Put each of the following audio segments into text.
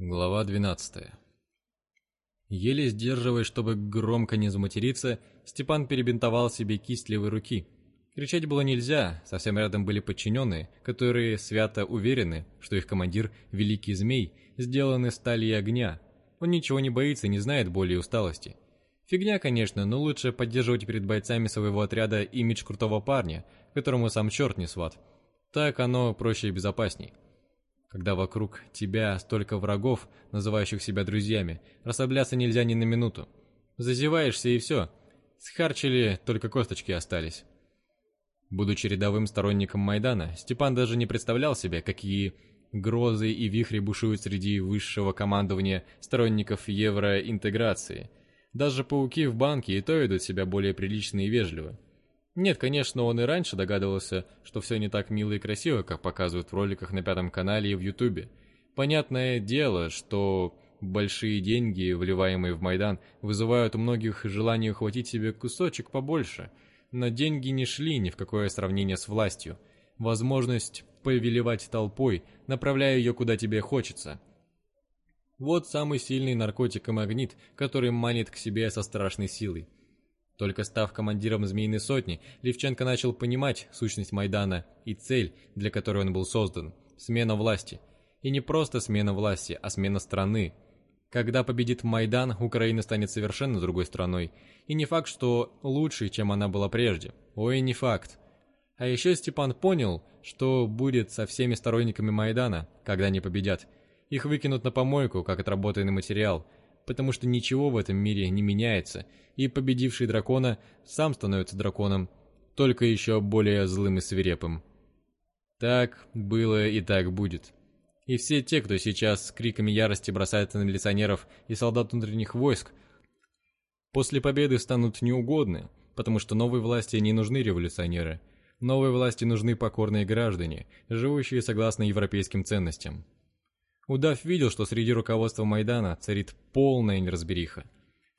Глава 12 Еле сдерживаясь, чтобы громко не заматериться, Степан перебинтовал себе кисть левой руки. Кричать было нельзя, совсем рядом были подчиненные, которые свято уверены, что их командир, великий змей, сделан из стали и огня. Он ничего не боится и не знает боли и усталости. Фигня, конечно, но лучше поддерживать перед бойцами своего отряда имидж крутого парня, которому сам черт не сват. Так оно проще и безопасней. Когда вокруг тебя столько врагов, называющих себя друзьями, расслабляться нельзя ни на минуту. Зазеваешься и все. Схарчили, только косточки остались. Будучи рядовым сторонником Майдана, Степан даже не представлял себе, какие грозы и вихри бушуют среди высшего командования сторонников евроинтеграции. Даже пауки в банке и то ведут себя более прилично и вежливо. Нет, конечно, он и раньше догадывался, что все не так мило и красиво, как показывают в роликах на Пятом канале и в Ютубе. Понятное дело, что большие деньги, вливаемые в Майдан, вызывают у многих желание ухватить себе кусочек побольше. Но деньги не шли ни в какое сравнение с властью. Возможность повелевать толпой, направляя ее куда тебе хочется. Вот самый сильный наркотик и магнит, который манит к себе со страшной силой. Только став командиром «Змеиной сотни», Левченко начал понимать сущность Майдана и цель, для которой он был создан – смена власти. И не просто смена власти, а смена страны. Когда победит Майдан, Украина станет совершенно другой страной. И не факт, что лучше, чем она была прежде. Ой, не факт. А еще Степан понял, что будет со всеми сторонниками Майдана, когда они победят. Их выкинут на помойку, как отработанный материал – потому что ничего в этом мире не меняется, и победивший дракона сам становится драконом, только еще более злым и свирепым. Так было и так будет. И все те, кто сейчас с криками ярости бросается на милиционеров и солдат внутренних войск, после победы станут неугодны, потому что новой власти не нужны революционеры. Новой власти нужны покорные граждане, живущие согласно европейским ценностям. Удав видел, что среди руководства Майдана царит полная неразбериха.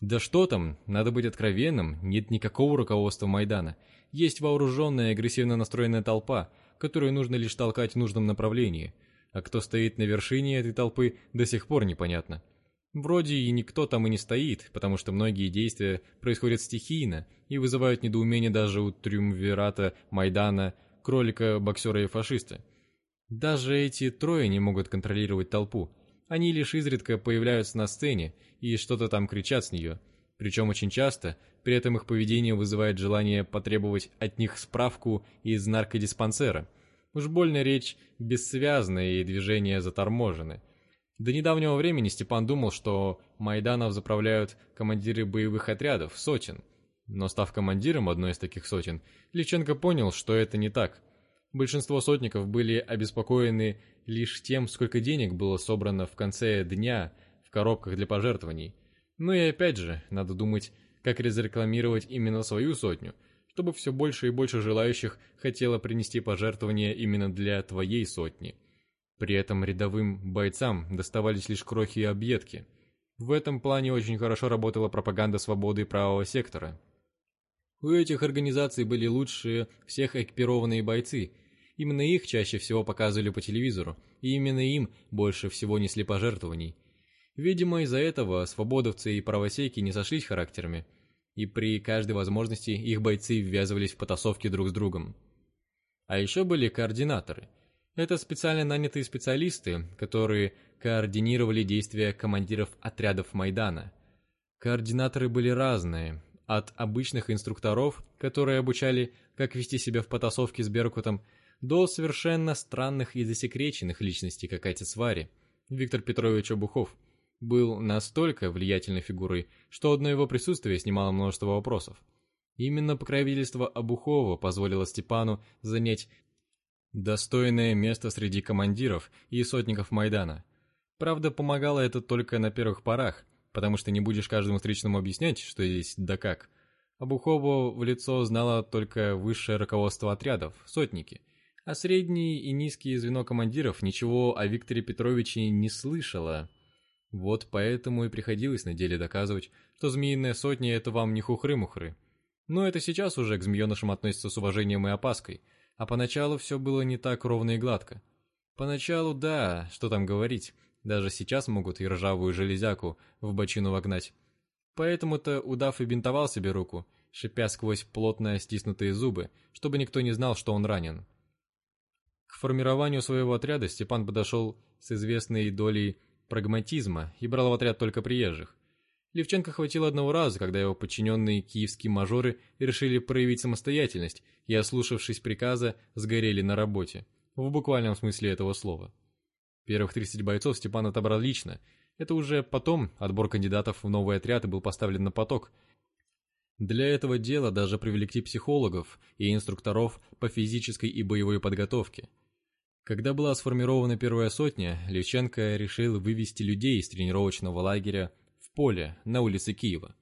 Да что там, надо быть откровенным, нет никакого руководства Майдана. Есть вооруженная агрессивно настроенная толпа, которую нужно лишь толкать в нужном направлении. А кто стоит на вершине этой толпы, до сих пор непонятно. Вроде и никто там и не стоит, потому что многие действия происходят стихийно и вызывают недоумение даже у триумвирата Майдана, кролика, боксера и фашиста. Даже эти трое не могут контролировать толпу. Они лишь изредка появляются на сцене и что-то там кричат с нее. Причем очень часто, при этом их поведение вызывает желание потребовать от них справку из наркодиспансера. Уж больно речь бессвязная и движения заторможены. До недавнего времени Степан думал, что Майданов заправляют командиры боевых отрядов, сотен. Но став командиром одной из таких сотен, Личенко понял, что это не так – Большинство сотников были обеспокоены лишь тем, сколько денег было собрано в конце дня в коробках для пожертвований. Ну и опять же, надо думать, как разрекламировать именно свою сотню, чтобы все больше и больше желающих хотело принести пожертвования именно для твоей сотни. При этом рядовым бойцам доставались лишь крохи и объедки. В этом плане очень хорошо работала пропаганда свободы и правого сектора. У этих организаций были лучшие всех экипированные бойцы, Именно их чаще всего показывали по телевизору, и именно им больше всего несли пожертвований. Видимо, из-за этого свободовцы и правосеки не сошлись характерами, и при каждой возможности их бойцы ввязывались в потасовки друг с другом. А еще были координаторы. Это специально нанятые специалисты, которые координировали действия командиров отрядов Майдана. Координаторы были разные, от обычных инструкторов, которые обучали, как вести себя в потасовке с Беркутом, до совершенно странных и засекреченных личностей, как отец Вари. Виктор Петрович Обухов был настолько влиятельной фигурой, что одно его присутствие снимало множество вопросов. Именно покровительство Обухова позволило Степану занять достойное место среди командиров и сотников Майдана. Правда, помогало это только на первых порах, потому что не будешь каждому встречному объяснять, что здесь да как. Обухову в лицо знало только высшее руководство отрядов, сотники – а среднее и низкие звено командиров ничего о Викторе Петровиче не слышало. Вот поэтому и приходилось на деле доказывать, что Змеиная Сотня — это вам не хухры-мухры. Но это сейчас уже к змеенышам относится с уважением и опаской, а поначалу все было не так ровно и гладко. Поначалу, да, что там говорить, даже сейчас могут и ржавую железяку в бочину вогнать. Поэтому-то удав и бинтовал себе руку, шипя сквозь плотно стиснутые зубы, чтобы никто не знал, что он ранен. К формированию своего отряда Степан подошел с известной долей прагматизма и брал в отряд только приезжих. Левченко хватило одного раза, когда его подчиненные киевские мажоры решили проявить самостоятельность и, ослушавшись приказа, сгорели на работе, в буквальном смысле этого слова. Первых 30 бойцов Степан отобрал лично. Это уже потом отбор кандидатов в новый отряд был поставлен на поток. Для этого дела даже привлекли психологов и инструкторов по физической и боевой подготовке. Когда была сформирована первая сотня, Левченко решил вывести людей из тренировочного лагеря в поле на улице Киева.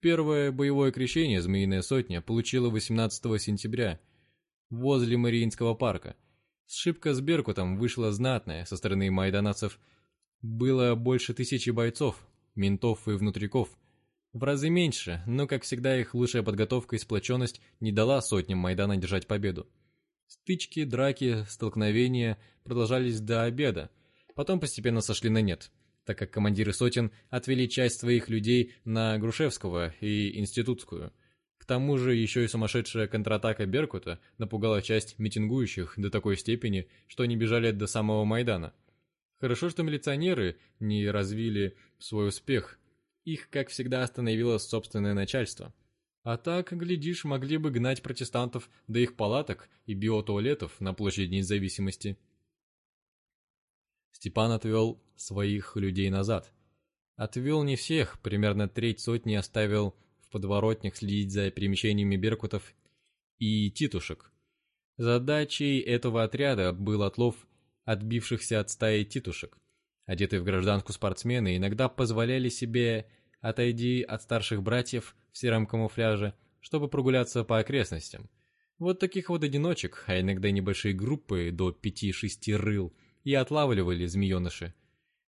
Первое боевое крещение «Змеиная сотня» получила 18 сентября возле Мариинского парка. Сшибка с Беркутом вышла знатная, со стороны майдановцев было больше тысячи бойцов, ментов и внутриков. В разы меньше, но, как всегда, их лучшая подготовка и сплоченность не дала сотням Майдана держать победу. Стычки, драки, столкновения продолжались до обеда, потом постепенно сошли на нет, так как командиры сотен отвели часть своих людей на Грушевского и Институтскую. Тому же еще и сумасшедшая контратака Беркута напугала часть митингующих до такой степени, что они бежали до самого Майдана. Хорошо, что милиционеры не развили свой успех. Их, как всегда, остановило собственное начальство. А так, глядишь, могли бы гнать протестантов до их палаток и биотуалетов на площади независимости. Степан отвел своих людей назад. Отвел не всех, примерно треть сотни оставил подворотнях следить за перемещениями беркутов и титушек. Задачей этого отряда был отлов отбившихся от стаи титушек. Одетые в гражданскую спортсмены иногда позволяли себе отойди от старших братьев в сером камуфляже, чтобы прогуляться по окрестностям. Вот таких вот одиночек, а иногда небольшие группы до пяти-шести рыл, и отлавливали змееныши.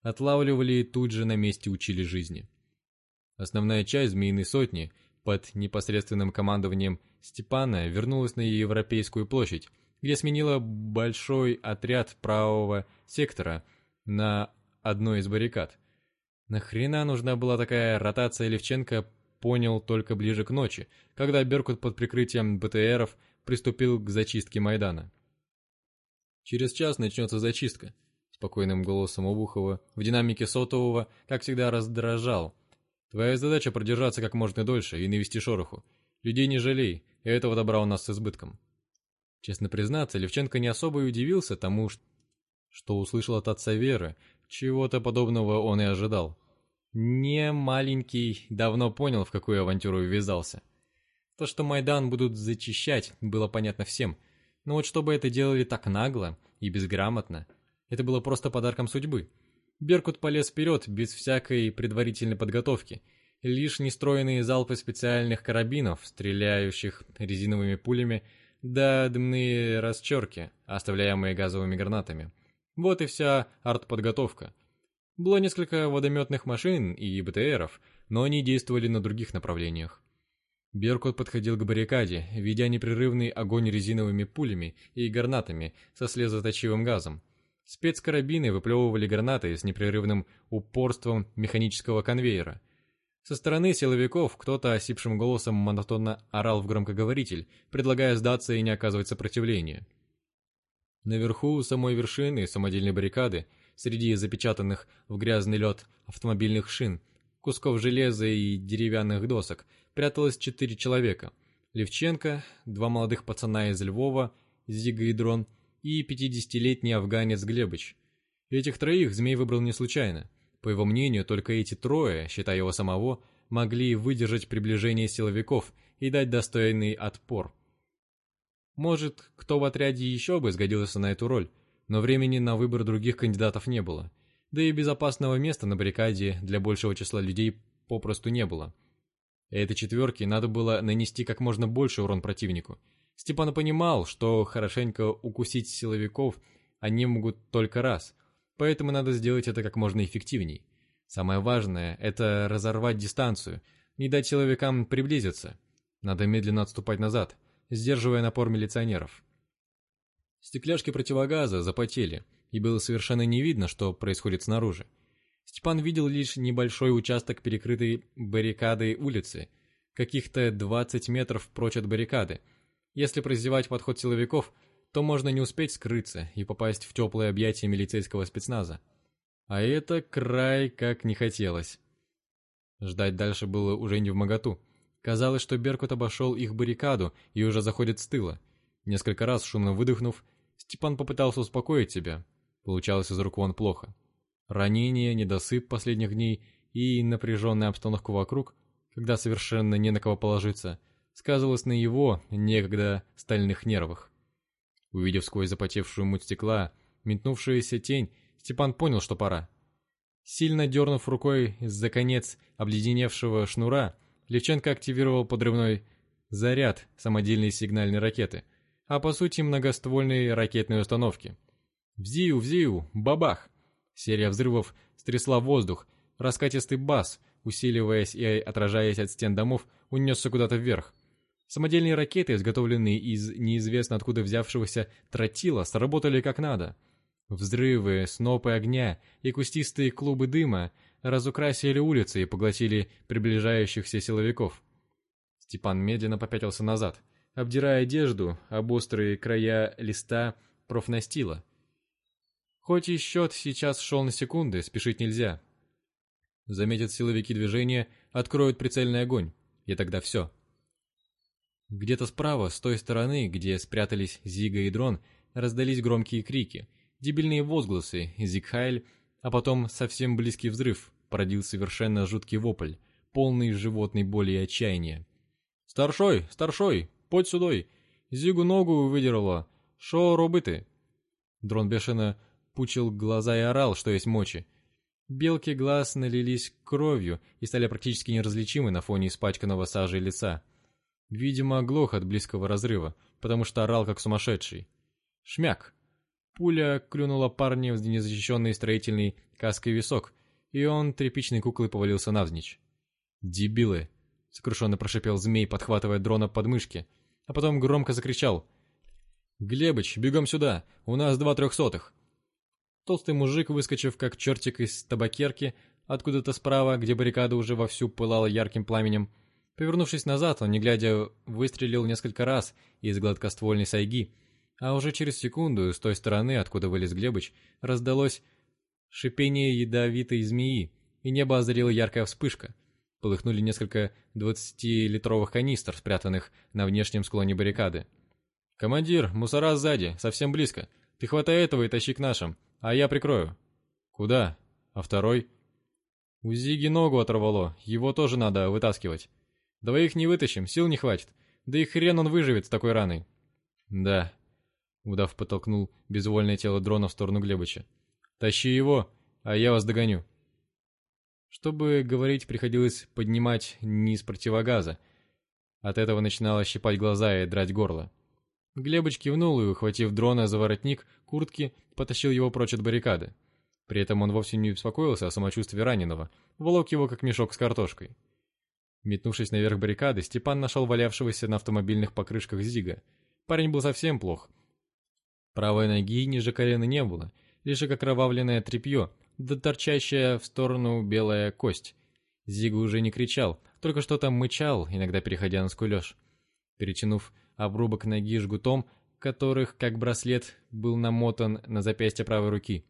Отлавливали и тут же на месте учили жизни. Основная часть змеиной сотни под непосредственным командованием Степана вернулась на Европейскую площадь, где сменила большой отряд правого сектора на одной из баррикад. Нахрена нужна была такая ротация Левченко, понял только ближе к ночи, когда Беркут под прикрытием БТРов приступил к зачистке Майдана. «Через час начнется зачистка», — спокойным голосом Обухова в динамике сотового, как всегда, раздражал. «Твоя задача продержаться как можно дольше и навести шороху. Людей не жалей, и этого добра у нас с избытком». Честно признаться, Левченко не особо и удивился тому, что услышал от отца Веры, чего-то подобного он и ожидал. Не маленький давно понял, в какую авантюру ввязался. То, что Майдан будут зачищать, было понятно всем. Но вот чтобы это делали так нагло и безграмотно, это было просто подарком судьбы. Беркут полез вперед без всякой предварительной подготовки. Лишь нестроенные залпы специальных карабинов, стреляющих резиновыми пулями, да дымные расчерки, оставляемые газовыми гранатами. Вот и вся артподготовка. Было несколько водометных машин и БТРов, но они действовали на других направлениях. Беркут подходил к баррикаде, ведя непрерывный огонь резиновыми пулями и гранатами со слезоточивым газом. Спецкарабины выплевывали гранаты с непрерывным упорством механического конвейера. Со стороны силовиков кто-то осипшим голосом монотонно орал в громкоговоритель, предлагая сдаться и не оказывать сопротивления. Наверху самой вершины самодельной баррикады среди запечатанных в грязный лед автомобильных шин, кусков железа и деревянных досок пряталось четыре человека. Левченко, два молодых пацана из Львова, Зига и Дрон, и пятидесятилетний афганец Глебыч. Этих троих Змей выбрал не случайно. По его мнению, только эти трое, считая его самого, могли выдержать приближение силовиков и дать достойный отпор. Может, кто в отряде еще бы сгодился на эту роль, но времени на выбор других кандидатов не было. Да и безопасного места на баррикаде для большего числа людей попросту не было. Этой четверке надо было нанести как можно больше урон противнику. Степан понимал, что хорошенько укусить силовиков они могут только раз, поэтому надо сделать это как можно эффективней. Самое важное – это разорвать дистанцию, не дать силовикам приблизиться. Надо медленно отступать назад, сдерживая напор милиционеров. Стекляшки противогаза запотели, и было совершенно не видно, что происходит снаружи. Степан видел лишь небольшой участок перекрытой баррикадой улицы, каких-то 20 метров прочь от баррикады. Если прозевать подход силовиков, то можно не успеть скрыться и попасть в теплые объятия милицейского спецназа. А это край как не хотелось. Ждать дальше было уже не в моготу. Казалось, что Беркут обошел их баррикаду и уже заходит с тыла. Несколько раз шумно выдохнув, Степан попытался успокоить себя. Получалось из рук вон плохо. Ранение, недосып последних дней и напряженная обстановка вокруг, когда совершенно не на кого положиться, сказывалось на его, некогда, стальных нервах. Увидев сквозь запотевшую муть стекла, метнувшуюся тень, Степан понял, что пора. Сильно дернув рукой за конец обледеневшего шнура, Левченко активировал подрывной заряд самодельной сигнальной ракеты, а по сути многоствольной ракетной установки. Взию, взию, бабах! Серия взрывов стрясла воздух, раскатистый бас, усиливаясь и отражаясь от стен домов, унесся куда-то вверх. Самодельные ракеты, изготовленные из неизвестно откуда взявшегося тротила, сработали как надо. Взрывы, снопы огня и кустистые клубы дыма разукрасили улицы и поглотили приближающихся силовиков. Степан медленно попятился назад, обдирая одежду об острые края листа профнастила. Хоть и счет сейчас шел на секунды, спешить нельзя. Заметят силовики движения, откроют прицельный огонь, и тогда все. Где-то справа, с той стороны, где спрятались Зига и Дрон, раздались громкие крики, дебильные возгласы, Зигхайль, а потом совсем близкий взрыв, породил совершенно жуткий вопль, полный животной боли и отчаяния. «Старшой! Старшой! Подь сюдой! Зигу ногу выдерла! Шо робити?» Дрон бешено пучил глаза и орал, что есть мочи. Белки глаз налились кровью и стали практически неразличимы на фоне испачканного сажей лица. Видимо, оглох от близкого разрыва, потому что орал как сумасшедший. Шмяк! Пуля клюнула парня в незащищенный строительный каской висок, и он тряпичной куклой повалился навзничь. «Дебилы!» — сокрушенно прошипел змей, подхватывая дрона под мышки, а потом громко закричал. «Глебыч, бегом сюда! У нас два трехсотых!» Толстый мужик, выскочив как чертик из табакерки, откуда-то справа, где баррикада уже вовсю пылала ярким пламенем, повернувшись назад, он, не глядя, выстрелил несколько раз из гладкоствольной сайги, а уже через секунду с той стороны, откуда вылез Глебыч, раздалось шипение ядовитой змеи, и небо озарила яркая вспышка. Полыхнули несколько двадцатилитровых канистр, спрятанных на внешнем склоне баррикады. «Командир, мусора сзади, совсем близко. Ты хватай этого и тащи к нашим, а я прикрою. Куда? А второй? У Зиги ногу оторвало, его тоже надо вытаскивать. Двоих не вытащим, сил не хватит. Да и хрен он выживет с такой раной. Да. Удав подтолкнул безвольное тело дрона в сторону Глебыча. Тащи его, а я вас догоню. Чтобы говорить, приходилось поднимать низ противогаза. От этого начинало щипать глаза и драть горло. Глебыч кивнул и, ухватив дрона за воротник куртки, потащил его прочь от баррикады. При этом он вовсе не беспокоился о самочувствии раненого, волок его как мешок с картошкой. Метнувшись наверх баррикады, Степан нашел валявшегося на автомобильных покрышках Зига. Парень был совсем плох. Правой ноги ниже колена не было, лишь окровавленное тряпье, да торчащая в сторону белая кость. Зига уже не кричал, только что-то мычал, иногда переходя на скулеж. Перетянув обрубок ноги жгутом, которых, как браслет, был намотан на запястье правой руки.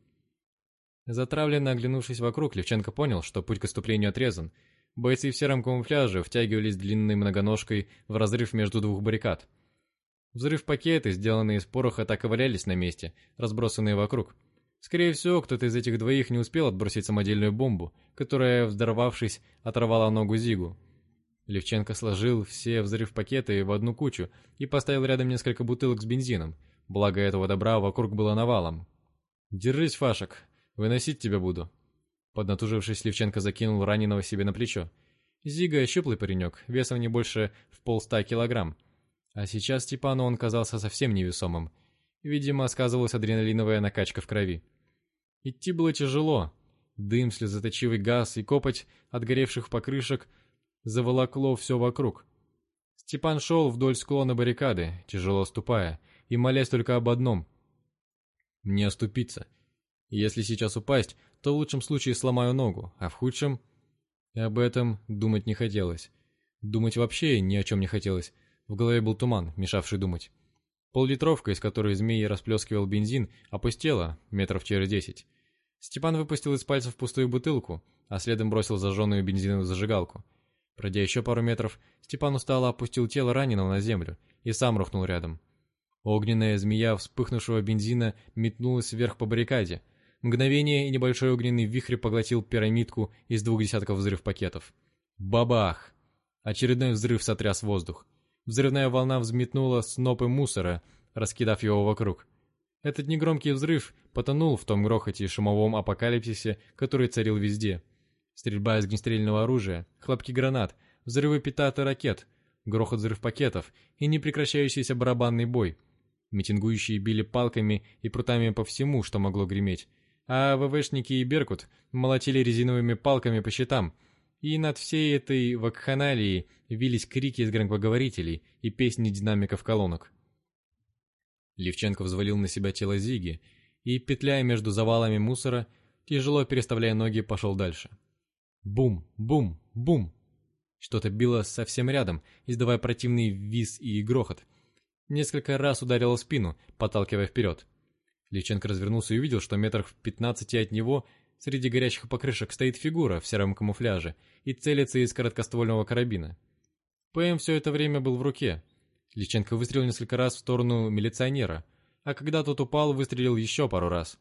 Затравленно оглянувшись вокруг, Левченко понял, что путь к отступлению отрезан. Бойцы в сером камуфляже втягивались длинной многоножкой в разрыв между двух баррикад. Взрыв-пакеты, сделанные из пороха, так и валялись на месте, разбросанные вокруг. Скорее всего, кто-то из этих двоих не успел отбросить самодельную бомбу, которая, взорвавшись, оторвала ногу Зигу. Левченко сложил все взрыв-пакеты в одну кучу и поставил рядом несколько бутылок с бензином, благо этого добра вокруг было навалом. «Держись, Фашек, выносить тебя буду». Поднатужившись, Левченко закинул раненого себе на плечо. Зига — щуплый паренек, весом не больше в полста килограмм. А сейчас Степану он казался совсем невесомым. Видимо, сказывалась адреналиновая накачка в крови. Идти было тяжело. Дым, слезоточивый газ и копоть от горевших покрышек — заволокло все вокруг. Степан шел вдоль склона баррикады, тяжело ступая, и молясь только об одном — не оступиться. Если сейчас упасть, то в лучшем случае сломаю ногу, а в худшем... Об этом думать не хотелось. Думать вообще ни о чем не хотелось. В голове был туман, мешавший думать. Поллитровка, из которой змеи расплескивал бензин, опустела метров через десять. Степан выпустил из пальцев пустую бутылку, а следом бросил зажженную бензиновую зажигалку. Пройдя еще пару метров, Степан устало опустил тело раненого на землю и сам рухнул рядом. Огненная змея вспыхнувшего бензина метнулась вверх по баррикаде. Мгновение и небольшой огненный вихрь поглотил пирамидку из двух десятков взрыв-пакетов. Бабах! Очередной взрыв сотряс воздух. Взрывная волна взметнула снопы мусора, раскидав его вокруг. Этот негромкий взрыв потонул в том грохоте и шумовом апокалипсисе, который царил везде. Стрельба из огнестрельного оружия, хлопки гранат, взрывы петард и ракет, грохот взрыв-пакетов и непрекращающийся барабанный бой. Митингующие били палками и прутами по всему, что могло греметь, а ВВшники и Беркут молотили резиновыми палками по щитам, и над всей этой вакханалией вились крики из громкоговорителей и песни динамиков колонок. Левченко взвалил на себя тело Зиги и, петляя между завалами мусора, тяжело переставляя ноги, пошел дальше. Бум, бум, бум. Что-то било совсем рядом, издавая противный виз и грохот. Несколько раз ударило спину, подталкивая вперед. Левченко развернулся и увидел, что метрах в пятнадцати от него среди горящих покрышек стоит фигура в сером камуфляже и целится из короткоствольного карабина. ПМ все это время был в руке. Личенко выстрелил несколько раз в сторону милиционера, а когда тот упал, выстрелил еще пару раз.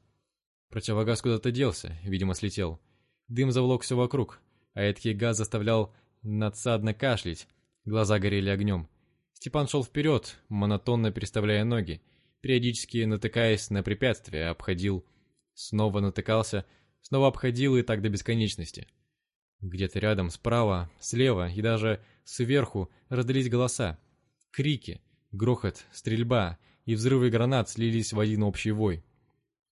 Противогаз куда-то делся, видимо, слетел. Дым заволок все вокруг, а эдкий газ заставлял надсадно кашлять, глаза горели огнем. Степан шел вперед, монотонно переставляя ноги, периодически натыкаясь на препятствия, обходил, снова натыкался, снова обходил и так до бесконечности. Где-то рядом, справа, слева и даже сверху раздались голоса. Крики, грохот, стрельба и взрывы гранат слились в один общий вой.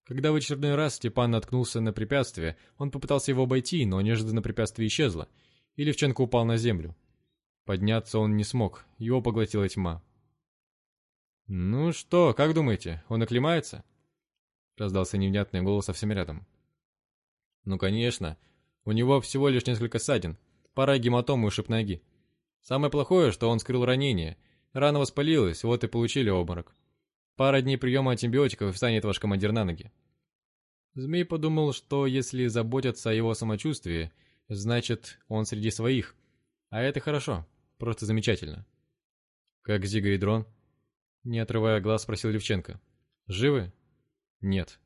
Когда в очередной раз Степан наткнулся на препятствие, он попытался его обойти, но неожиданно препятствие исчезло, и Левченко упал на землю. Подняться он не смог, его поглотила тьма. «Ну что, как думаете, он оклемается?» Раздался невнятный голос совсем рядом. «Ну, конечно. У него всего лишь несколько ссадин, пара гематом и ушиб ноги. Самое плохое, что он скрыл ранение. Рана воспалилась, вот и получили обморок. Пара дней приема антибиотиков и встанет ваш командир на ноги. Змей подумал, что если заботятся о его самочувствии, значит, он среди своих. А это хорошо, просто замечательно. Как Зига и Дрон? Не отрывая глаз, спросил Левченко. Живы? Нет.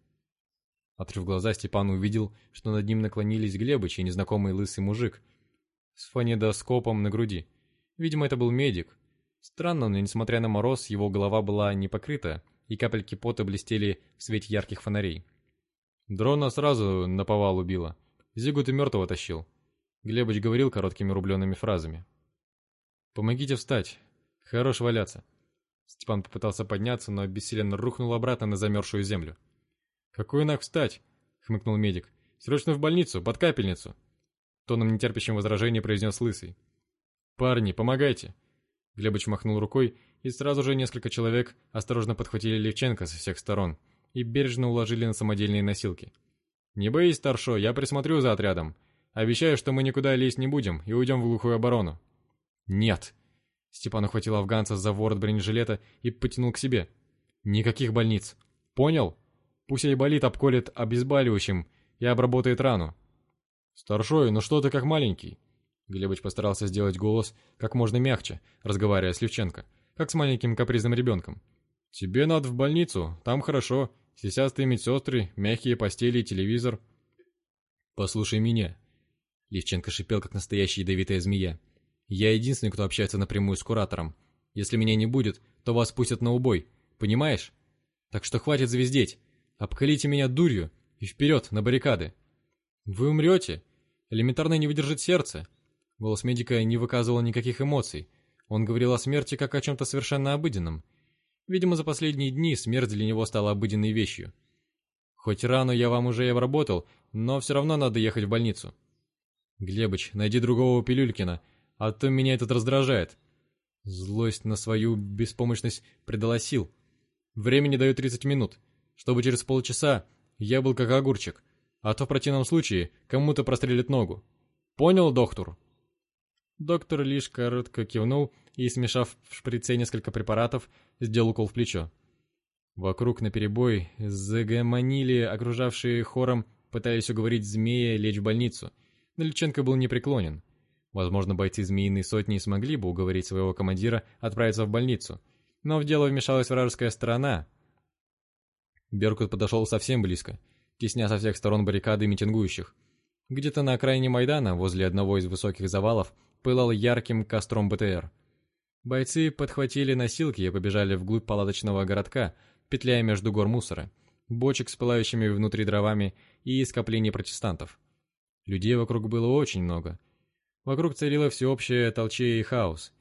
Отрыв глаза, Степан увидел, что над ним наклонились Глебыч и незнакомый лысый мужик с фонедоскопом на груди. Видимо, это был медик. Странно, но несмотря на мороз, его голова была не покрыта, и капельки пота блестели в свете ярких фонарей. Дрона сразу наповал убило. Зигу ты мертвого тащил. Глебыч говорил короткими рубленными фразами. «Помогите встать. Хорош валяться». Степан попытался подняться, но бессиленно рухнул обратно на замерзшую землю. «Какой нах встать?» — хмыкнул медик. «Срочно в больницу, под капельницу!» Тоном нетерпящим возражения произнес Лысый. «Парни, помогайте!» Глебыч махнул рукой, и сразу же несколько человек осторожно подхватили Левченко со всех сторон и бережно уложили на самодельные носилки. «Не боись, старшо, я присмотрю за отрядом. Обещаю, что мы никуда лезть не будем и уйдем в глухую оборону». «Нет!» Степан ухватил афганца за ворот бронежилета и потянул к себе. «Никаких больниц. Понял?» Пусть Айболит обколет обезболивающим и обработает рану. «Старшой, ну что ты как маленький?» Глебыч постарался сделать голос как можно мягче, разговаривая с Левченко, как с маленьким капризным ребенком. «Тебе надо в больницу, там хорошо, сисястые медсестры, мягкие постели и телевизор». «Послушай меня». Левченко шипел, как настоящая ядовитая змея. «Я единственный, кто общается напрямую с куратором. Если меня не будет, то вас пустят на убой, понимаешь? Так что хватит звездеть. Обкалите меня дурью и вперед, на баррикады. Вы умрете. Элементарно не выдержит сердце. Голос медика не выказывал никаких эмоций. Он говорил о смерти как о чем-то совершенно обыденном. Видимо, за последние дни смерть для него стала обыденной вещью. Хоть рану я вам уже и обработал, но все равно надо ехать в больницу. Глебыч, найди другого Пилюлькина, а то меня этот раздражает. Злость на свою беспомощность придала сил. Времени даю 30 минут чтобы через полчаса я был как огурчик, а то в противном случае кому-то прострелит ногу. Понял, доктор?» Доктор лишь коротко кивнул и, смешав в шприце несколько препаратов, сделал укол в плечо. Вокруг наперебой загомонили окружавшие хором, пытались уговорить змея лечь в больницу. Но Личенко был непреклонен. Возможно, бойцы змеиной сотни смогли бы уговорить своего командира отправиться в больницу. Но в дело вмешалась вражеская сторона. Беркут подошел совсем близко, тесня со всех сторон баррикады митингующих. Где-то на окраине Майдана, возле одного из высоких завалов, пылал ярким костром БТР. Бойцы подхватили носилки и побежали вглубь палаточного городка, петляя между гор мусора, бочек с пылающими внутри дровами и скоплений протестантов. Людей вокруг было очень много — Вокруг царило всеобщее толчее и хаос.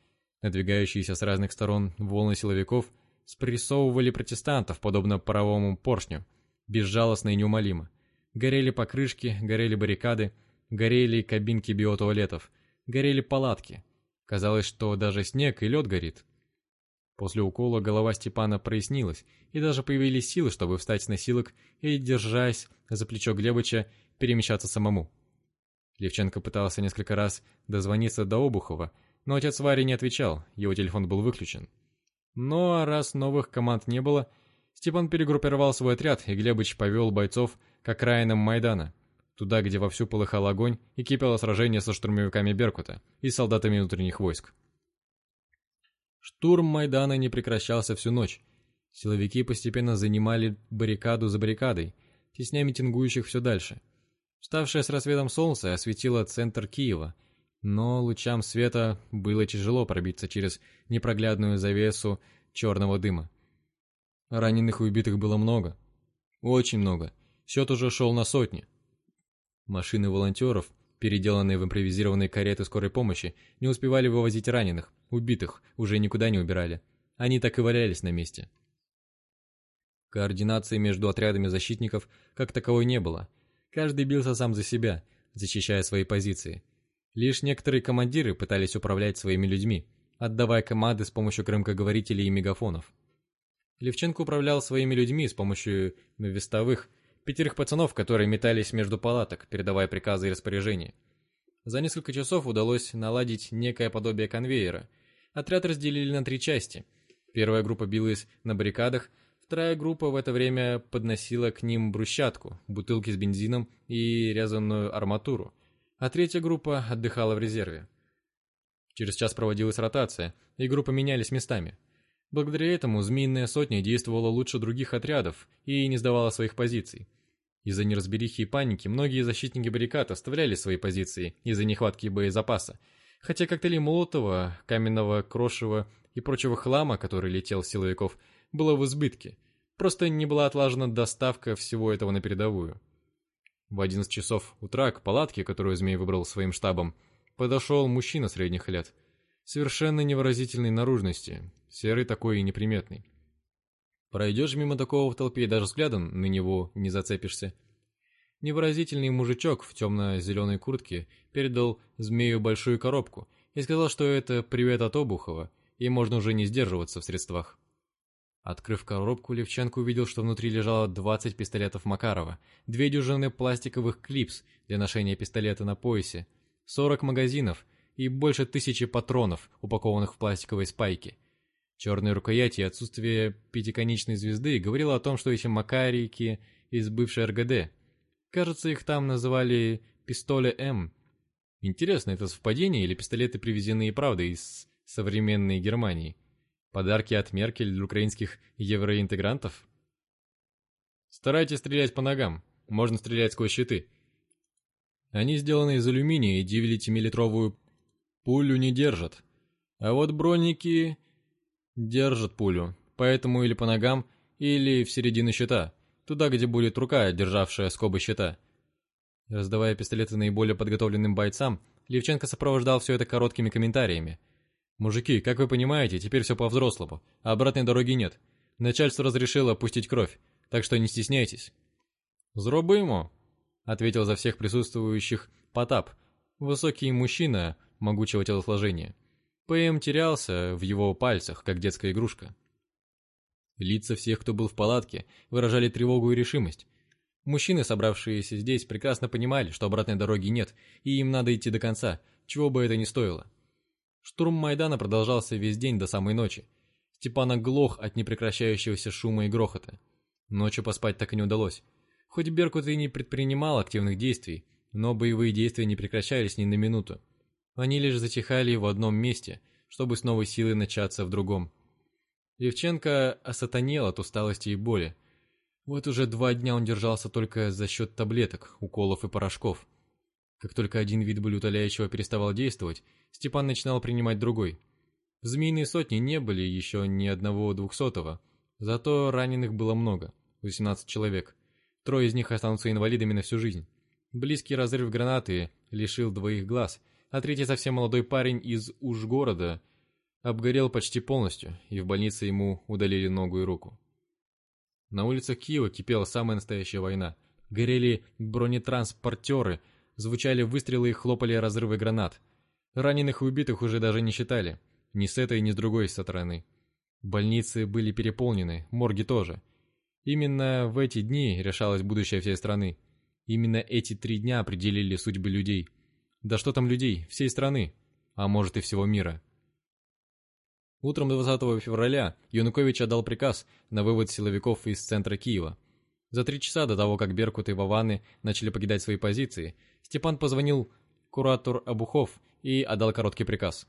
Надвигающиеся с разных сторон волны силовиков спрессовывали протестантов, подобно паровому поршню, безжалостно и неумолимо. Горели покрышки, горели баррикады, горели кабинки биотуалетов, горели палатки. Казалось, что даже снег и лед горит. После укола голова Степана прояснилась, и даже появились силы, чтобы встать с носилок и, держась за плечо Глебыча, перемещаться самому. Левченко пытался несколько раз дозвониться до Обухова, но отец Вари не отвечал, его телефон был выключен. Но раз новых команд не было, Степан перегруппировал свой отряд, и Глебыч повел бойцов к окраинам Майдана, туда, где вовсю полыхал огонь и кипело сражение со штурмовиками Беркута и солдатами внутренних войск. Штурм Майдана не прекращался всю ночь. Силовики постепенно занимали баррикаду за баррикадой, тесня митингующих все дальше – Вставшее с рассветом солнце осветило центр Киева, но лучам света было тяжело пробиться через непроглядную завесу черного дыма. Раненых и убитых было много. Очень много. Счет уже шел на сотни. Машины волонтеров, переделанные в импровизированные кареты скорой помощи, не успевали вывозить раненых, убитых уже никуда не убирали. Они так и валялись на месте. Координации между отрядами защитников как таковой не было – Каждый бился сам за себя, защищая свои позиции. Лишь некоторые командиры пытались управлять своими людьми, отдавая команды с помощью громкоговорителей и мегафонов. Левченко управлял своими людьми с помощью вестовых, пятерых пацанов, которые метались между палаток, передавая приказы и распоряжения. За несколько часов удалось наладить некое подобие конвейера. Отряд разделили на три части. Первая группа билась на баррикадах, Вторая группа в это время подносила к ним брусчатку, бутылки с бензином и резанную арматуру, а третья группа отдыхала в резерве. Через час проводилась ротация, и группы менялись местами. Благодаря этому Змеиная сотня действовала лучше других отрядов и не сдавала своих позиций. Из-за неразберихи и паники многие защитники баррикад оставляли свои позиции из-за нехватки боезапаса, хотя коктейли Молотова, каменного крошева и прочего хлама, который летел с силовиков, было в избытке, просто не была отлажена доставка всего этого на передовую. В 11 часов утра к палатке, которую Змей выбрал своим штабом, подошел мужчина средних лет, совершенно невыразительной наружности, серый такой и неприметный. Пройдешь мимо такого в толпе и даже взглядом на него не зацепишься. Невыразительный мужичок в темно-зеленой куртке передал Змею большую коробку и сказал, что это привет от Обухова, и можно уже не сдерживаться в средствах. Открыв коробку, Левченко увидел, что внутри лежало 20 пистолетов Макарова, две дюжины пластиковых клипс для ношения пистолета на поясе, 40 магазинов и больше тысячи патронов, упакованных в пластиковые спайки. Черные рукояти и отсутствие пятиконечной звезды говорило о том, что эти макарики из бывшей РГД. Кажется, их там называли «пистоли М». Интересно, это совпадение или пистолеты привезены и правда из современной Германии? Подарки от Меркель для украинских евроинтегрантов? Старайтесь стрелять по ногам. Можно стрелять сквозь щиты. Они сделаны из алюминия и 9-миллитровую пулю не держат. А вот броники держат пулю, поэтому или по ногам, или в середину щита, туда, где будет рука, державшая скобы щита. Раздавая пистолеты наиболее подготовленным бойцам, Левченко сопровождал все это короткими комментариями – «Мужики, как вы понимаете, теперь все по-взрослому, а обратной дороги нет. Начальство разрешило пустить кровь, так что не стесняйтесь». «Зробимо», — ответил за всех присутствующих Потап, высокий мужчина могучего телосложения. ПМ терялся в его пальцах, как детская игрушка. Лица всех, кто был в палатке, выражали тревогу и решимость. Мужчины, собравшиеся здесь, прекрасно понимали, что обратной дороги нет, и им надо идти до конца, чего бы это ни стоило. Штурм Майдана продолжался весь день до самой ночи. Степан оглох от непрекращающегося шума и грохота. Ночью поспать так и не удалось. Хоть Беркут и не предпринимал активных действий, но боевые действия не прекращались ни на минуту. Они лишь затихали в одном месте, чтобы с новой силой начаться в другом. Евченко осатанел от усталости и боли. Вот уже два дня он держался только за счет таблеток, уколов и порошков. Как только один вид болеутоляющего переставал действовать, Степан начинал принимать другой. В «Змеиной сотне» не были еще ни одного двухсотого, зато раненых было много, 18 человек. Трое из них останутся инвалидами на всю жизнь. Близкий разрыв гранаты лишил двоих глаз, а третий совсем молодой парень из Ужгорода обгорел почти полностью, и в больнице ему удалили ногу и руку. На улицах Киева кипела самая настоящая война. Горели бронетранспортеры, звучали выстрелы и хлопали разрывы гранат. Раненых и убитых уже даже не считали, ни с этой, ни с другой стороны. Больницы были переполнены, морги тоже. Именно в эти дни решалось будущее всей страны. Именно эти три дня определили судьбы людей. Да что там людей, всей страны, а может и всего мира. Утром 20 февраля Янукович отдал приказ на вывод силовиков из центра Киева. За три часа до того, как Беркут и Вованы начали покидать свои позиции, Степан позвонил куратор Абухов и отдал короткий приказ.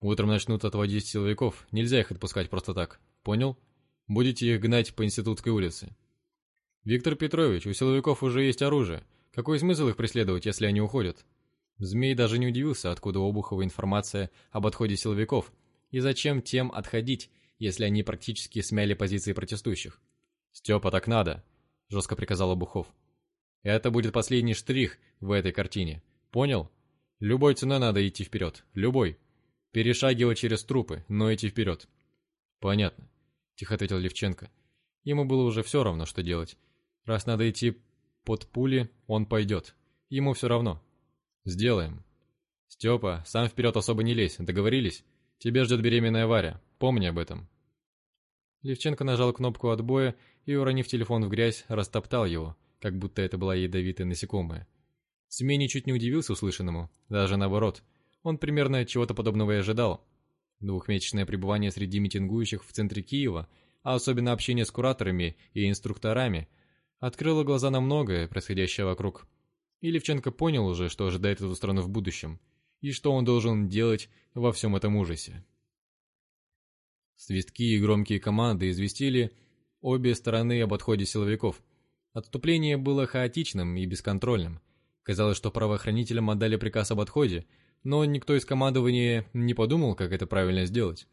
«Утром начнут отводить силовиков, нельзя их отпускать просто так. Понял? Будете их гнать по Институтской улице. «Виктор Петрович, у силовиков уже есть оружие. Какой смысл их преследовать, если они уходят?» Змей даже не удивился, откуда у Обухова информация об отходе силовиков, и зачем тем отходить, если они практически смяли позиции протестующих. «Степа, так надо!» – жестко приказал Обухов. «Это будет последний штрих в этой картине. Понял? Любой ценой надо идти вперед. Любой. Перешагивать через трупы, но идти вперед». «Понятно», – тихо ответил Левченко. Ему было уже все равно, что делать. Раз надо идти под пули, он пойдет. Ему все равно. Сделаем. Степа, сам вперед особо не лезь, договорились? Тебя ждет беременная Варя, помни об этом. Левченко нажал кнопку отбоя и, уронив телефон в грязь, растоптал его, как будто это была ядовитая насекомая. Смей ничуть не удивился услышанному, даже наоборот. Он примерно чего-то подобного и ожидал. Двухмесячное пребывание среди митингующих в центре Киева, а особенно общение с кураторами и инструкторами – открыла глаза на многое, происходящее вокруг. И Левченко понял уже, что ожидает эту страну в будущем, и что он должен делать во всем этом ужасе. Свистки и громкие команды известили обе стороны об отходе силовиков. Отступление было хаотичным и бесконтрольным. Казалось, что правоохранителям отдали приказ об отходе, но никто из командования не подумал, как это правильно сделать.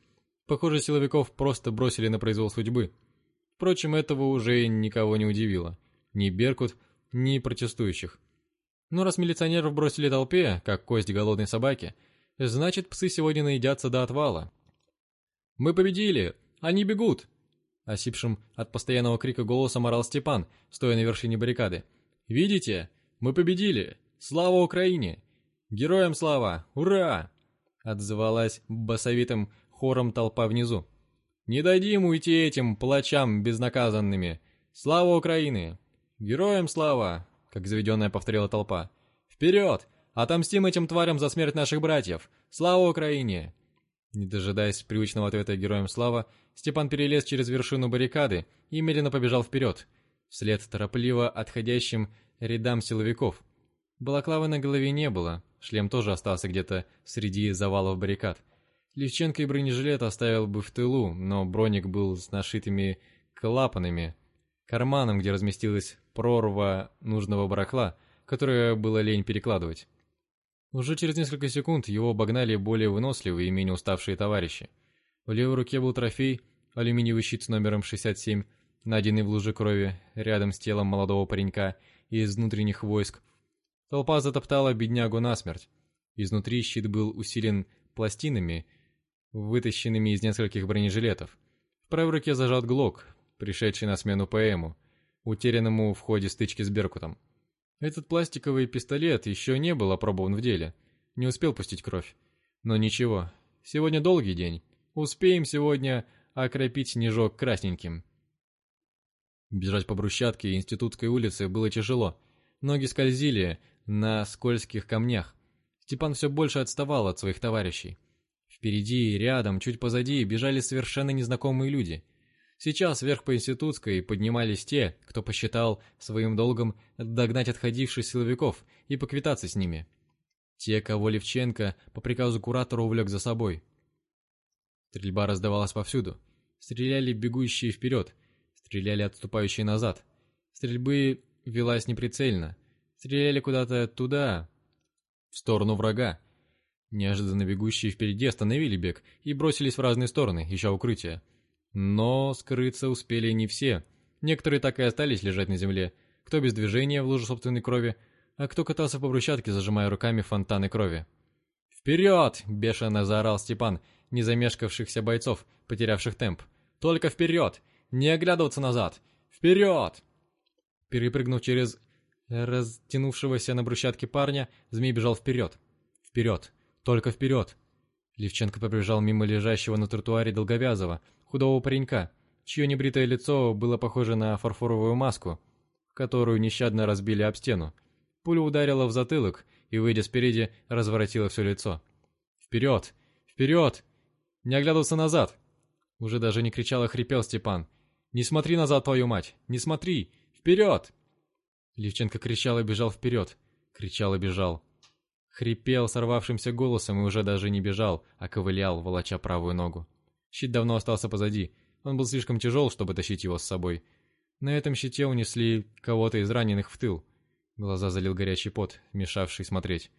Похоже, силовиков просто бросили на произвол судьбы – Впрочем, этого уже никого не удивило. Ни Беркут, ни протестующих. Но раз милиционеров бросили толпе, как кость голодной собаки, значит, псы сегодня наедятся до отвала. «Мы победили! Они бегут!» Осипшим от постоянного крика голосом орал Степан, стоя на вершине баррикады. «Видите? Мы победили! Слава Украине! Героям слава! Ура!» Отзывалась басовитым хором толпа внизу. Не дадим уйти этим палачам безнаказанными. Слава Украины! Героям слава! Как заведенная повторила толпа. Вперед! Отомстим этим тварям за смерть наших братьев! Слава Украине! Не дожидаясь привычного ответа героям слава, Степан перелез через вершину баррикады и медленно побежал вперед, вслед торопливо отходящим рядам силовиков. Балаклавы на голове не было, шлем тоже остался где-то среди завалов баррикад. Левченко и бронежилет оставил бы в тылу, но броник был с нашитыми клапанами, карманом, где разместилась прорва нужного барахла, которое было лень перекладывать. Уже через несколько секунд его обогнали более выносливые и менее уставшие товарищи. В левой руке был трофей, алюминиевый щит с номером 67, найденный в луже крови рядом с телом молодого паренька из внутренних войск. Толпа затоптала беднягу насмерть. Изнутри щит был усилен пластинами вытащенными из нескольких бронежилетов. В правой руке зажат ГЛОК, пришедший на смену ПМу, утерянному в ходе стычки с Беркутом. Этот пластиковый пистолет еще не был опробован в деле, не успел пустить кровь. Но ничего, сегодня долгий день, успеем сегодня окропить снежок красненьким. Бежать по брусчатке Институтской улицы было тяжело. Ноги скользили на скользких камнях. Степан все больше отставал от своих товарищей. Впереди, рядом, чуть позади бежали совершенно незнакомые люди. Сейчас вверх по Институтской поднимались те, кто посчитал своим долгом догнать отходивших силовиков и поквитаться с ними. Те, кого Левченко по приказу куратора увлек за собой. Стрельба раздавалась повсюду. Стреляли бегущие вперед, стреляли отступающие назад. Стрельбы велась неприцельно. Стреляли куда-то туда, в сторону врага. Неожиданно бегущие впереди остановили бег и бросились в разные стороны, ища укрытия. Но скрыться успели не все. Некоторые так и остались лежать на земле, кто без движения в луже собственной крови, а кто катался по брусчатке, зажимая руками фонтаны крови. «Вперед!» – бешено заорал Степан, не замешкавшихся бойцов, потерявших темп. «Только вперед! Не оглядываться назад! Вперед!» Перепрыгнув через растянувшегося на брусчатке парня, змей бежал вперед. Вперед! Только вперед! Левченко побежал мимо лежащего на тротуаре долговязого, худого паренька, чье небритое лицо было похоже на фарфоровую маску, которую нещадно разбили об стену. Пуля ударила в затылок и, выйдя спереди, разворотила все лицо. «Вперед! Вперед! Не оглядываться назад!» Уже даже не кричал, а хрипел Степан. «Не смотри назад, твою мать! Не смотри! Вперед!» Левченко кричал и бежал вперед. Кричал и бежал. Хрипел сорвавшимся голосом и уже даже не бежал, а ковылял, волоча правую ногу. Щит давно остался позади. Он был слишком тяжел, чтобы тащить его с собой. На этом щите унесли кого-то из раненых в тыл. Глаза залил горячий пот, мешавший смотреть.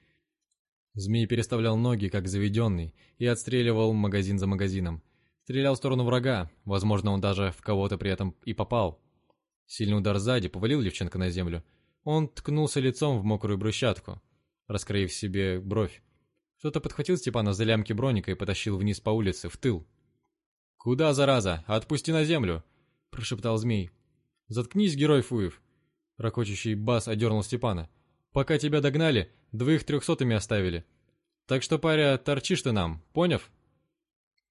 Змей переставлял ноги, как заведенный, и отстреливал магазин за магазином. Стрелял в сторону врага, возможно, он даже в кого-то при этом и попал. Сильный удар сзади повалил Левченко на землю. Он ткнулся лицом в мокрую брусчатку, раскроив себе бровь. Кто-то подхватил Степана за лямки броника и потащил вниз по улице, в тыл. «Куда, зараза? Отпусти на землю!» – прошептал змей. «Заткнись, герой Фуев!» Рокочущий бас одернул Степана. «Пока тебя догнали, двоих трехсотыми оставили. Так что, паря, торчишь ты нам, поняв?»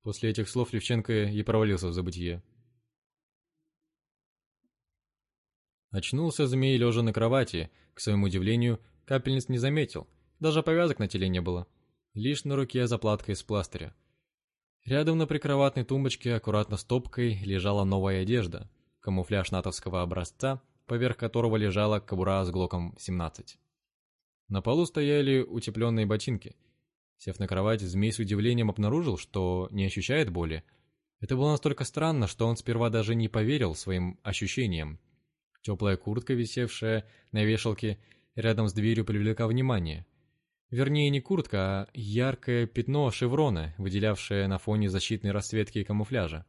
После этих слов Левченко и провалился в забытье. Очнулся змей, лежа на кровати. К своему удивлению, капельниц не заметил. Даже повязок на теле не было. Лишь на руке заплатка из пластыря. Рядом на прикроватной тумбочке аккуратно стопкой лежала новая одежда. Камуфляж натовского образца поверх которого лежала кобура с глоком 17. На полу стояли утепленные ботинки. Сев на кровать, змей с удивлением обнаружил, что не ощущает боли. Это было настолько странно, что он сперва даже не поверил своим ощущениям. Теплая куртка, висевшая на вешалке рядом с дверью, привлекла внимание. Вернее, не куртка, а яркое пятно шеврона, выделявшее на фоне защитной расцветки и камуфляжа.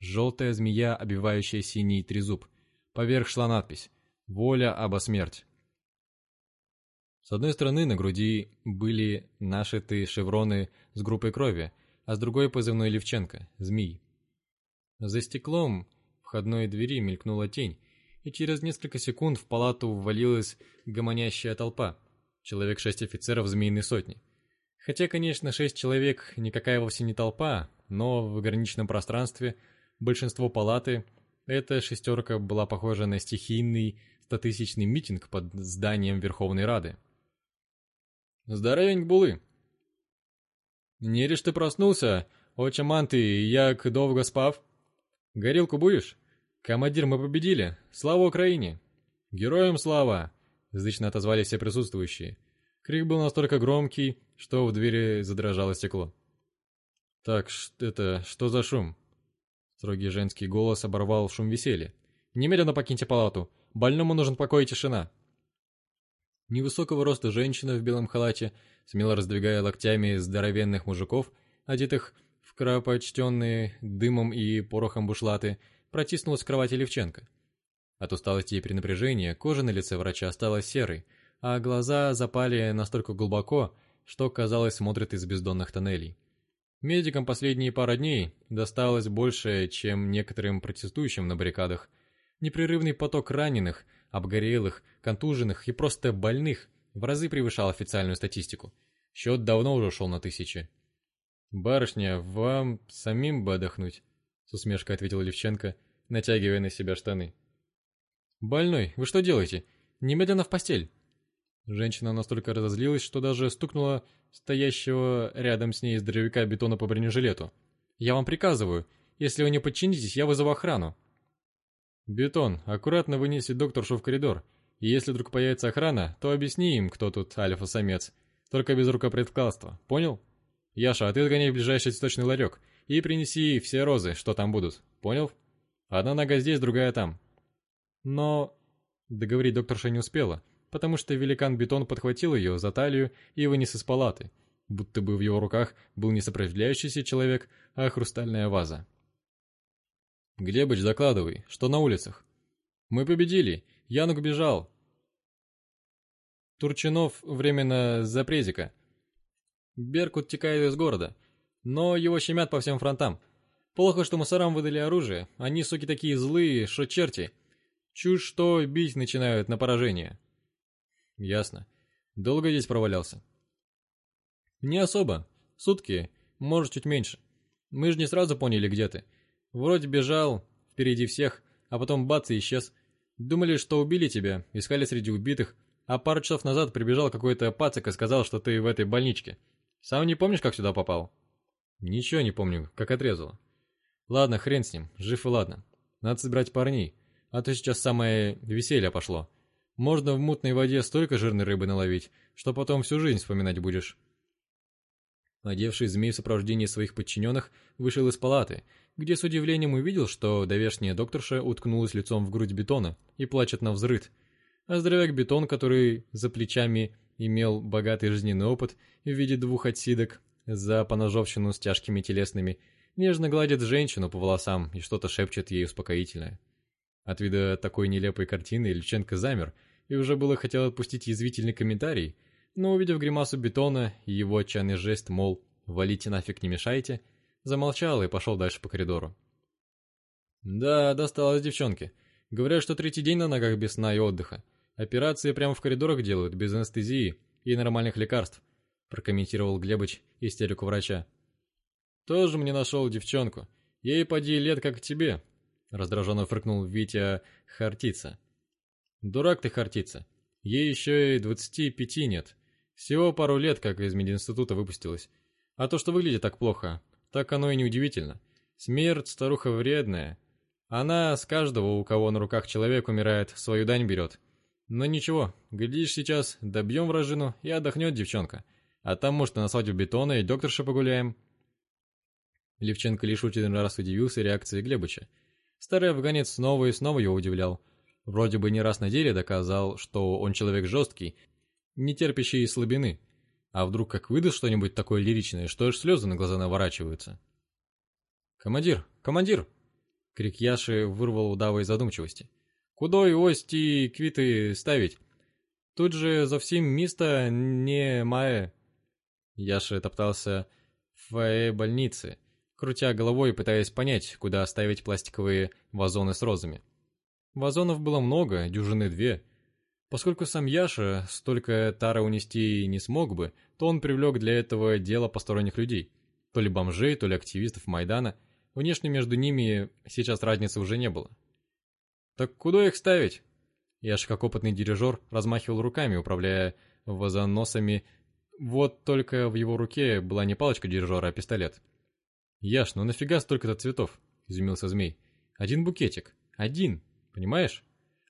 Желтая змея, обивающая синий трезуб. Поверх шла надпись «Воля обо смерть». С одной стороны на груди были нашиты шевроны с группой крови, а с другой позывной Левченко – «Змей». За стеклом входной двери мелькнула тень, и через несколько секунд в палату ввалилась гомонящая толпа, человек шесть офицеров Змеиной сотни. Хотя, конечно, шесть человек никакая вовсе не толпа, но в ограниченном пространстве большинство палаты эта шестерка была похожа на стихийный стотысячный митинг под зданием Верховной Рады. «Здоровеньк були!» «Не ріш ти проснувся, отче манти, як довго спав? Горілку будешь? Командир, мы победили! Слава Украине!» «Героям слава!» — зычно отозвались все присутствующие. Крик был настолько громкий, что в двери задрожало стекло. «Так, это, что за шум?» Строгий женский голос оборвал шум веселья. «Немедленно покиньте палату! Больному нужен покой и тишина!» Невысокого роста женщина в белом халате, смело раздвигая локтями здоровенных мужиков, одетых в кропочтенные дымом и порохом бушлаты, протиснулась к кровати Левченко. От усталости и перенапряжения кожа на лице врача стала серой, а глаза запали настолько глубоко, что, казалось, смотрят из бездонных тоннелей. Медикам последние пара дней досталось больше, чем некоторым протестующим на баррикадах. Непрерывный поток раненых, обгорелых, контуженных и просто больных в разы превышал официальную статистику. Счет давно уже шел на тысячи. «Барышня, вам самим бы отдохнуть», — с усмешкой ответил Левченко, натягивая на себя штаны. «Больной, вы что делаете? Немедленно в постель!» Женщина настолько разозлилась, что даже стукнула стоящего рядом с ней здоровяка бетона по бронежилету. «Я вам приказываю, если вы не подчинитесь, я вызову охрану». «Бетон, аккуратно вынеси докторшу в коридор, и если вдруг появится охрана, то объясни им, кто тут альфа-самец, только без рукопредкластва, понял? Яша, а ты сгоняй в ближайший цветочный ларек и принеси все розы, что там будут, понял? Одна нога здесь, другая там». Но... Договорить докторша не успела, потому что великан-бетон подхватил ее за талию и вынес из палаты, будто бы в его руках был не сопротивляющийся человек, а хрустальная ваза. «Глебыч, закладывай, что на улицах?» «Мы победили, Янук бежал». Турчинов временно за презика. Беркут текает из города, но его щемят по всем фронтам. Плохо, что мусорам выдали оружие, они, суки, такие злые, что черти. Чушь что бить начинают на поражение. Ясно. Долго здесь провалялся? Не особо. Сутки, может, чуть меньше. Мы же не сразу поняли, где ты. Вроде бежал, впереди всех, а потом бац и исчез. Думали, что убили тебя, искали среди убитых, а пару часов назад прибежал какой-то пацак и сказал, что ты в этой больничке. Сам не помнишь, как сюда попал? Ничего не помню, как отрезало. Ладно, хрен с ним, жив и ладно. Надо собирать парней, а то сейчас самое веселье пошло. Можно в мутной воде столько жирной рыбы наловить, что потом всю жизнь вспоминать будешь. Одевший змей в сопровождении своих подчиненных вышел из палаты, где с удивлением увидел, что довешняя докторша уткнулась лицом в грудь бетона и плачет на взрыд. А здоровяк бетон, который за плечами имел богатый жизненный опыт в виде двух отсидок за поножовщину с тяжкими телесными, нежно гладит женщину по волосам и что-то шепчет ей успокоительное. От вида такой нелепой картины Ильченко замер и уже было хотел отпустить язвительный комментарий, но увидев гримасу бетона и его отчаянный жест, мол, «валите нафиг, не мешайте», замолчал и пошел дальше по коридору. «Да, досталось девчонке. Говорят, что третий день на ногах без сна и отдыха. Операции прямо в коридорах делают, без анестезии и нормальных лекарств», прокомментировал Глебыч истерику врача. «Тоже мне нашел девчонку. Ей поди лет как тебе», раздраженно фыркнул Витя Хартица. «Дурак ты, Хартица. Ей еще и двадцати пяти нет. Всего пару лет, как из мединститута выпустилась. А то, что выглядит так плохо, так оно и неудивительно. Смерть старуха вредная. Она с каждого, у кого на руках человек умирает, свою дань берет. Но ничего, глядишь сейчас, добьем вражину и отдохнет девчонка. А там, может, на свадьбу бетона и докторша погуляем. Левченко лишь один раз удивился реакции Глебыча. Старый афганец снова и снова его удивлял. Вроде бы не раз на деле доказал, что он человек жесткий, не терпящий слабины. А вдруг как выдаст что-нибудь такое лиричное, что аж слезы на глаза наворачиваются. «Командир! Командир!» Крик Яши вырвал удава из задумчивости. «Куда и ости квиты ставить? Тут же совсем место не мае». Яша топтался в фойе больницы, крутя головой и пытаясь понять, куда оставить пластиковые вазоны с розами. Вазонов было много, дюжины две. Поскольку сам Яша столько тара унести не смог бы, то он привлек для этого дела посторонних людей. То ли бомжей, то ли активистов Майдана. Внешне между ними сейчас разницы уже не было. «Так куда их ставить?» Яша, как опытный дирижер, размахивал руками, управляя вазоносами. Вот только в его руке была не палочка дирижера, а пистолет. «Яш, ну нафига столько-то цветов?» – изумился змей. «Один букетик. Один. Понимаешь?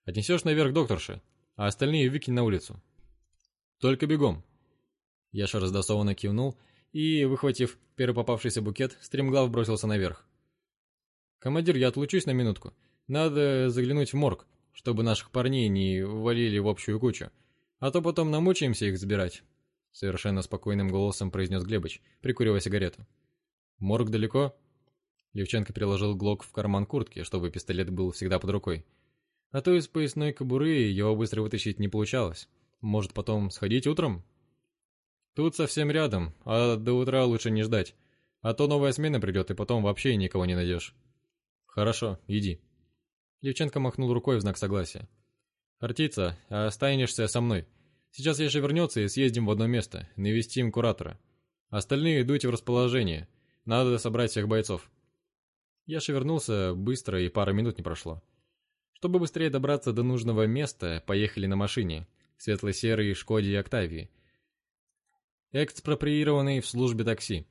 Отнесешь наверх докторши, а остальные выкинь на улицу. Только бегом». Яша раздосованно кивнул и, выхватив первый попавшийся букет, стремглав бросился наверх. «Командир, я отлучусь на минутку. Надо заглянуть в морг, чтобы наших парней не валили в общую кучу, а то потом намучаемся их забирать», — совершенно спокойным голосом произнес Глебыч, прикуривая сигарету. Морг далеко?» Левченко переложил глок в карман куртки, чтобы пистолет был всегда под рукой. А то из поясной кобуры его быстро вытащить не получалось. Может, потом сходить утром? Тут совсем рядом, а до утра лучше не ждать. А то новая смена придет, и потом вообще никого не найдешь. Хорошо, иди. Левченко махнул рукой в знак согласия. Артица, останешься со мной. Сейчас Яша вернется и съездим в одно место, навестим куратора. Остальные идут в расположение. Надо собрать всех бойцов. Я шевернулся быстро, и пара минут не прошло. Чтобы быстрее добраться до нужного места, поехали на машине, светло-серой Шкоде и Октавии, экспроприированной в службе такси.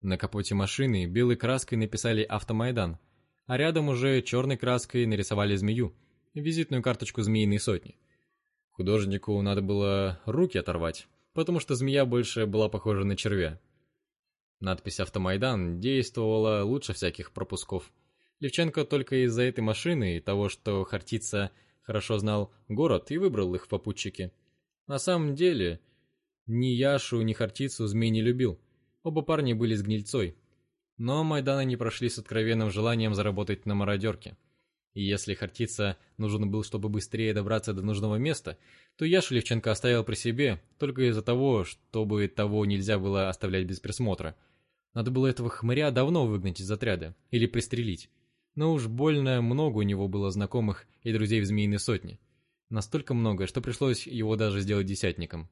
На капоте машины белой краской написали «Автомайдан», а рядом уже черной краской нарисовали змею, визитную карточку змеиной сотни. Художнику надо было руки оторвать, потому что змея больше была похожа на червя. Надпись «Автомайдан» действовала лучше всяких пропусков. Левченко только из-за этой машины и того, что Хартица хорошо знал город и выбрал их в попутчики. На самом деле, ни Яшу, ни Хартицу змей не любил – Оба парня были с гнильцой. Но Майданы не прошли с откровенным желанием заработать на мародерке. И если Хартица нужен был, чтобы быстрее добраться до нужного места, то Яшу Левченко оставил при себе только из-за того, чтобы того нельзя было оставлять без присмотра. Надо было этого хмыря давно выгнать из отряда или пристрелить. Но уж больно много у него было знакомых и друзей в Змеиной сотне. Настолько много, что пришлось его даже сделать десятником.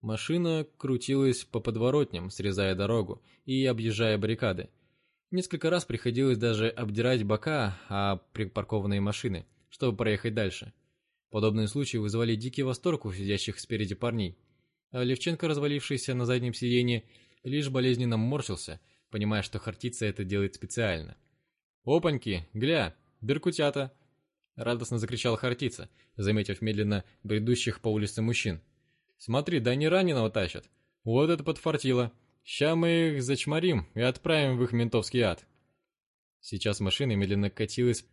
Машина крутилась по подворотням, срезая дорогу и объезжая баррикады. Несколько раз приходилось даже обдирать бока о припаркованные машины, чтобы проехать дальше. Подобные случаи вызывали дикий восторг у сидящих спереди парней. А Левченко, развалившийся на заднем сиденье, лишь болезненно морщился, понимая, что Хартица это делает специально. «Опаньки, гля, беркутята!» Радостно закричал Хартица, заметив медленно бредущих по улице мужчин. Смотри, да не раненого тащат. Вот это подфартило. Ща мы их зачморим и отправим в их ментовский ад. Сейчас машина медленно катилась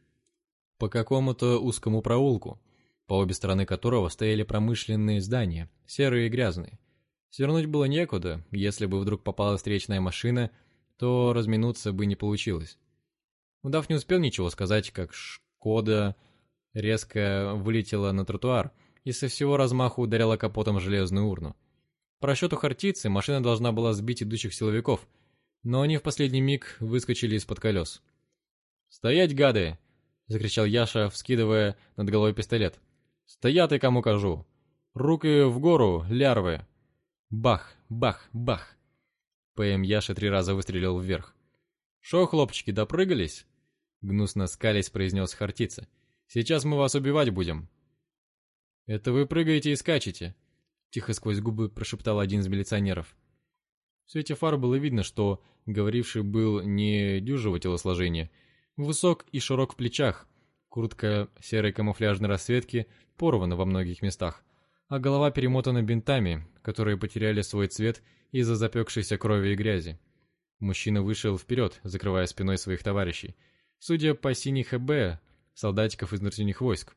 по какому-то узкому проулку, по обе стороны которого стояли промышленные здания, серые и грязные. Свернуть было некуда, если бы вдруг попала встречная машина, то разминуться бы не получилось. Удав не успел ничего сказать, как «Шкода» резко вылетела на тротуар — и со всего размаху ударила капотом железную урну. По расчету хартийцы машина должна была сбить идущих силовиков, но они в последний миг выскочили из-под колес. «Стоять, гады!» — закричал Яша, вскидывая над головой пистолет. «Стоять и кому кажу! Руки в гору, лярвы!» Бах, бах, бах! ПМ Яша три раза выстрелил вверх. «Шо, хлопчики, допрыгались?» Гнусно скались, произнес Хартица. «Сейчас мы вас убивать будем!» «Это вы прыгаете и скачете», — тихо сквозь губы прошептал один из милиционеров. В свете фар было видно, что говоривший был не дюжего телосложения, высок и широк в плечах, куртка серой камуфляжной расцветки порвана во многих местах, а голова перемотана бинтами, которые потеряли свой цвет из-за запекшейся крови и грязи. Мужчина вышел вперед, закрывая спиной своих товарищей. Судя по синей ХБ, солдатиков из внутренних войск.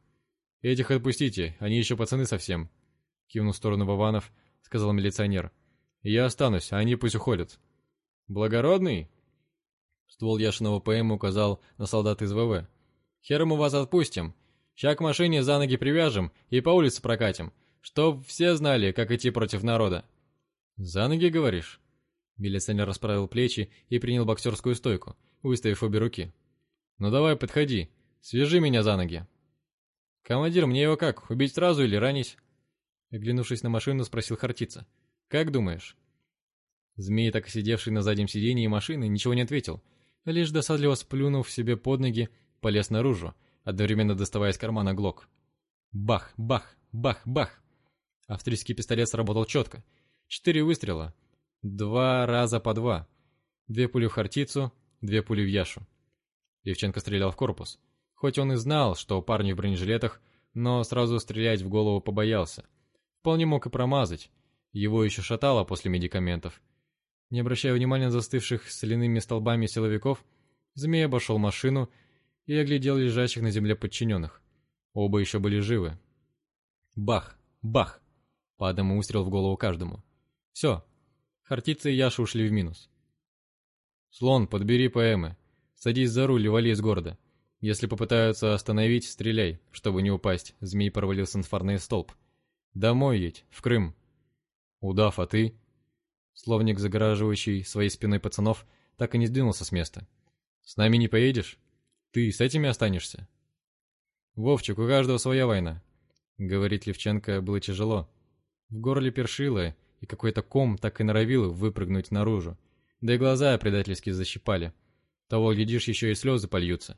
«Этих отпустите, они еще пацаны совсем», — кивнув в сторону Вованов, сказал милиционер. «Я останусь, а они пусть уходят». «Благородный?» Ствол Яшиного ПМ указал на солдат из ВВ. «Хер мы вас отпустим. Ща к машине за ноги привяжем и по улице прокатим, чтоб все знали, как идти против народа». «За ноги, говоришь?» Милиционер расправил плечи и принял боксерскую стойку, выставив обе руки. «Ну давай, подходи, свяжи меня за ноги». «Командир, мне его как, убить сразу или ранить?» Оглянувшись на машину, спросил Хартица. «Как думаешь?» Змей, так и сидевший на заднем сидении машины, ничего не ответил, лишь досадливо сплюнув себе под ноги, полез наружу, одновременно доставая из кармана глок. Бах, бах, бах, бах! Австрийский пистолет сработал четко. Четыре выстрела. Два раза по два. Две пули в Хартицу, две пули в Яшу. Левченко стрелял в корпус. Хоть он и знал, что парни в бронежилетах, но сразу стрелять в голову побоялся. Вполне мог и промазать. Его еще шатало после медикаментов. Не обращая внимания на застывших соляными столбами силовиков, змей обошел машину и оглядел лежащих на земле подчиненных. Оба еще были живы. Бах! Бах! По одному выстрел в голову каждому. Все. Хартица и Яша ушли в минус. «Слон, подбери ПМы. Садись за руль и вали из города. Если попытаются остановить, стреляй, чтобы не упасть. Змей провалился на фарный столб. Домой едь, в Крым. Удав, а ты? Словник, загораживающий своей спиной пацанов, так и не сдвинулся с места. С нами не поедешь? Ты с этими останешься? Вовчик, у каждого своя война. Говорить Левченко было тяжело. В горле першило, и какой-то ком так и норовил выпрыгнуть наружу. Да и глаза предательски защипали. Того, глядишь, еще и слезы польются.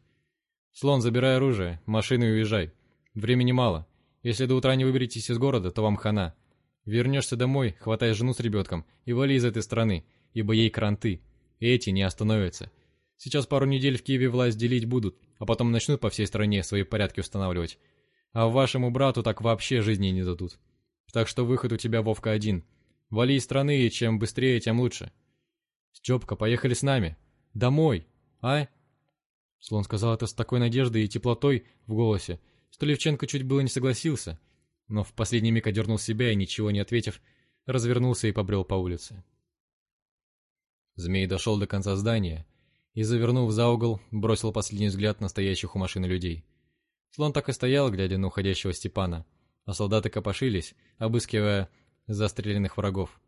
Слон, забирай оружие, машину и уезжай. Времени мало. Если до утра не выберетесь из города, то вам хана. Вернешься домой, хватай жену с ребенком и вали из этой страны, ибо ей кранты. И эти не остановятся. Сейчас пару недель в Киеве власть делить будут, а потом начнут по всей стране свои порядки устанавливать. А вашему брату так вообще жизни не дадут. Так что выход у тебя, Вовка, один. Вали из страны, и чем быстрее, тем лучше. Степка, поехали с нами. Домой, а? Слон сказал это с такой надеждой и теплотой в голосе, что Левченко чуть было не согласился, но в последний миг одернул себя и, ничего не ответив, развернулся и побрел по улице. Змей дошел до конца здания и, завернув за угол, бросил последний взгляд на стоящих у машины людей. Слон так и стоял, глядя на уходящего Степана, а солдаты копошились, обыскивая застреленных врагов.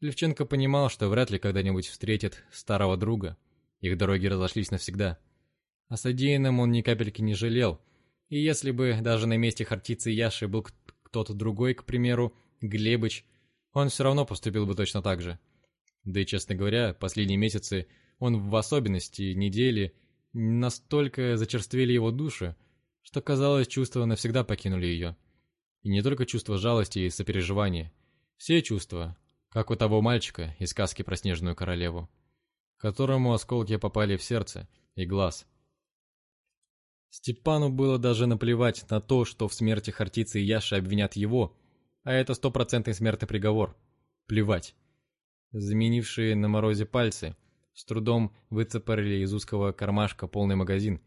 Левченко понимал, что вряд ли когда-нибудь встретит старого друга. Их дороги разошлись навсегда. О содеянном он ни капельки не жалел, и если бы даже на месте Хартицы Яши был кто-то другой, к примеру, Глебыч, он все равно поступил бы точно так же. Да и, честно говоря, последние месяцы он в особенности недели настолько зачерствели его души, что, казалось, чувства навсегда покинули ее. И не только чувство жалости и сопереживания. Все чувства, как у того мальчика из сказки про Снежную Королеву, которому осколки попали в сердце и глаз. Степану было даже наплевать на то, что в смерти Хартицы и Яши обвинят его, а это стопроцентный смертный приговор. Плевать. Заменившие на морозе пальцы с трудом выцепарили из узкого кармашка полный магазин.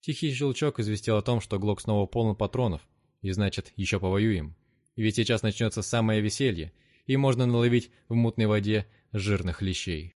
Тихий щелчок известил о том, что Глок снова полон патронов, и значит, еще повоюем. Ведь сейчас начнется самое веселье, и можно наловить в мутной воде жирных лещей.